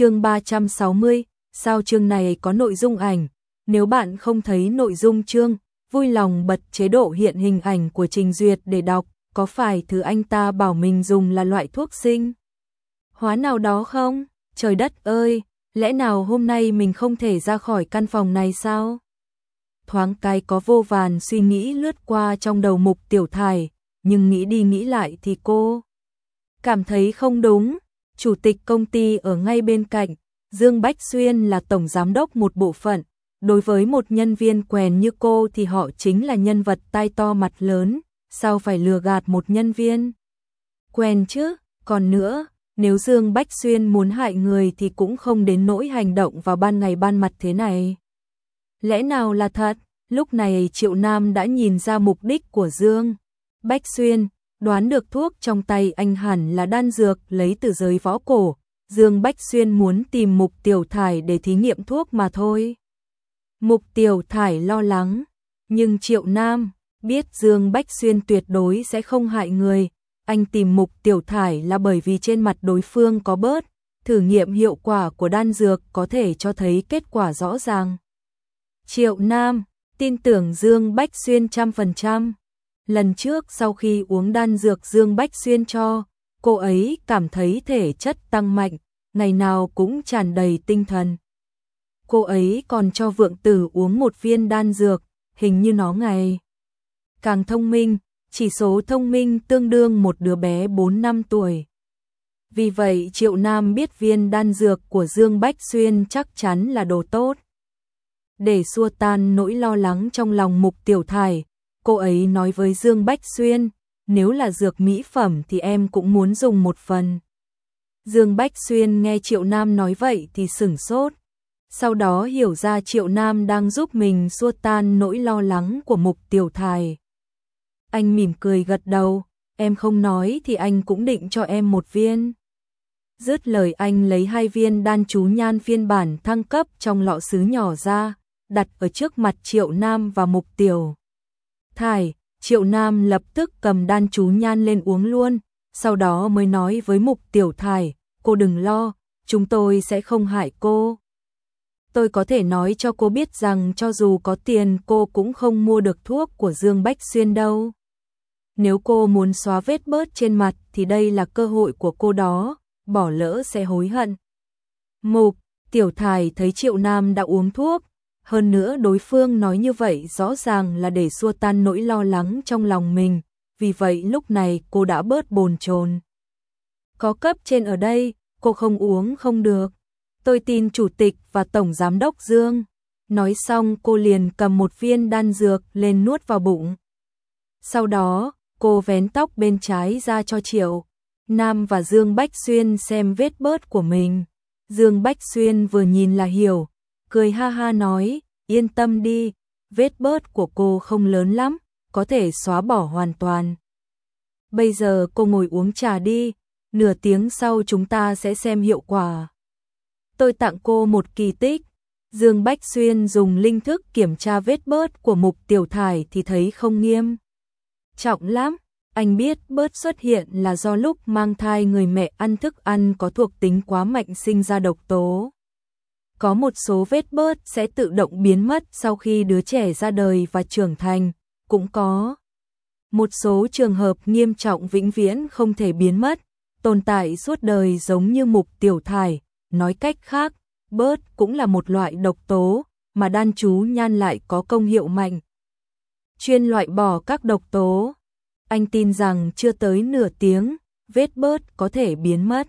chương 360, sao chương này có nội dung ảnh, nếu bạn không thấy nội dung chương, vui lòng bật chế độ hiện hình ảnh của Trình Duyệt để đọc, có phải thứ anh ta bảo mình dùng là loại thuốc sinh? Hóa nào đó không? Trời đất ơi, lẽ nào hôm nay mình không thể ra khỏi căn phòng này sao? Thoáng cái có vô vàn suy nghĩ lướt qua trong đầu mục tiểu thải, nhưng nghĩ đi nghĩ lại thì cô cảm thấy không đúng. Chủ tịch công ty ở ngay bên cạnh, Dương Bách Xuyên là tổng giám đốc một bộ phận. Đối với một nhân viên quèn như cô thì họ chính là nhân vật tai to mặt lớn, sao phải lừa gạt một nhân viên? Quen chứ, còn nữa, nếu Dương Bách Xuyên muốn hại người thì cũng không đến nỗi hành động vào ban ngày ban mặt thế này. Lẽ nào là thật? Lúc này Triệu Nam đã nhìn ra mục đích của Dương Bách Xuyên, đoán được thuốc trong tay anh hẳn là đan dược lấy từ giới võ cổ. Dương Bách Xuyên muốn tìm Mục Tiểu Thải để thí nghiệm thuốc mà thôi. Mục Tiểu Thải lo lắng, nhưng Triệu Nam biết Dương Bách Xuyên tuyệt đối sẽ không hại người. Anh tìm Mục Tiểu Thải là bởi vì trên mặt đối phương có bớt, thử nghiệm hiệu quả của đan dược có thể cho thấy kết quả rõ ràng. Triệu Nam tin tưởng Dương Bách Xuyên trăm phần trăm. Lần trước sau khi uống đan dược Dương Bách Xuyên cho, cô ấy cảm thấy thể chất tăng mạnh, ngày nào cũng tràn đầy tinh thần. Cô ấy còn cho vượng tử uống một viên đan dược, hình như nó ngày càng thông minh, chỉ số thông minh tương đương một đứa bé 4 năm tuổi. Vì vậy Triệu Nam biết viên đan dược của Dương Bách Xuyên chắc chắn là đồ tốt. Để xua tan nỗi lo lắng trong lòng Mục Tiểu Thải, cô ấy nói với Dương Bách Xuyên, nếu là dược mỹ phẩm thì em cũng muốn dùng một phần. Dương Bách Xuyên nghe Triệu Nam nói vậy thì sửng sốt. Sau đó hiểu ra Triệu Nam đang giúp mình xua tan nỗi lo lắng của mục tiểu Thài. Anh mỉm cười gật đầu, em không nói thì anh cũng định cho em một viên. Dứt lời anh lấy hai viên đan chú nhan phiên bản thăng cấp trong lọ sứ nhỏ ra, đặt ở trước mặt Triệu Nam và mục tiểu. Thải, Triệu Nam lập tức cầm đan chú nhan lên uống luôn, sau đó mới nói với Mục Tiểu Thải, cô đừng lo, chúng tôi sẽ không hại cô. Tôi có thể nói cho cô biết rằng cho dù có tiền cô cũng không mua được thuốc của Dương Bách Xuyên đâu. Nếu cô muốn xóa vết bớt trên mặt thì đây là cơ hội của cô đó, bỏ lỡ sẽ hối hận. Mục, Tiểu Thải thấy Triệu Nam đã uống thuốc, hơn nữa đối phương nói như vậy rõ ràng là để xua tan nỗi lo lắng trong lòng mình, vì vậy lúc này cô đã bớt bồn chồn. Có cấp trên ở đây, cô không uống không được. Tôi tin chủ tịch và tổng giám đốc Dương. Nói xong cô liền cầm một viên đan dược lên nuốt vào bụng. Sau đó, cô vén tóc bên trái ra cho Triệu. Nam và Dương Bách Xuyên xem vết bớt của mình. Dương Bách Xuyên vừa nhìn là hiểu, cười ha ha nói, yên tâm đi, vết bớt của cô không lớn lắm, có thể xóa bỏ hoàn toàn. Bây giờ cô ngồi uống trà đi, nửa tiếng sau chúng ta sẽ xem hiệu quả. Tôi tặng cô một kỳ tích. Dương Bách Xuyên dùng linh thức kiểm tra vết bớt của mục tiểu thải thì thấy không nghiêm. Trọng lắm, anh biết bớt xuất hiện là do lúc mang thai người mẹ ăn thức ăn có thuộc tính quá mạnh sinh ra độc tố có một số vết bớt sẽ tự động biến mất sau khi đứa trẻ ra đời và trưởng thành, cũng có một số trường hợp nghiêm trọng vĩnh viễn không thể biến mất, tồn tại suốt đời giống như mục tiểu thải, nói cách khác, bớt cũng là một loại độc tố mà đan chú nhan lại có công hiệu mạnh. Chuyên loại bỏ các độc tố. Anh tin rằng chưa tới nửa tiếng, vết bớt có thể biến mất.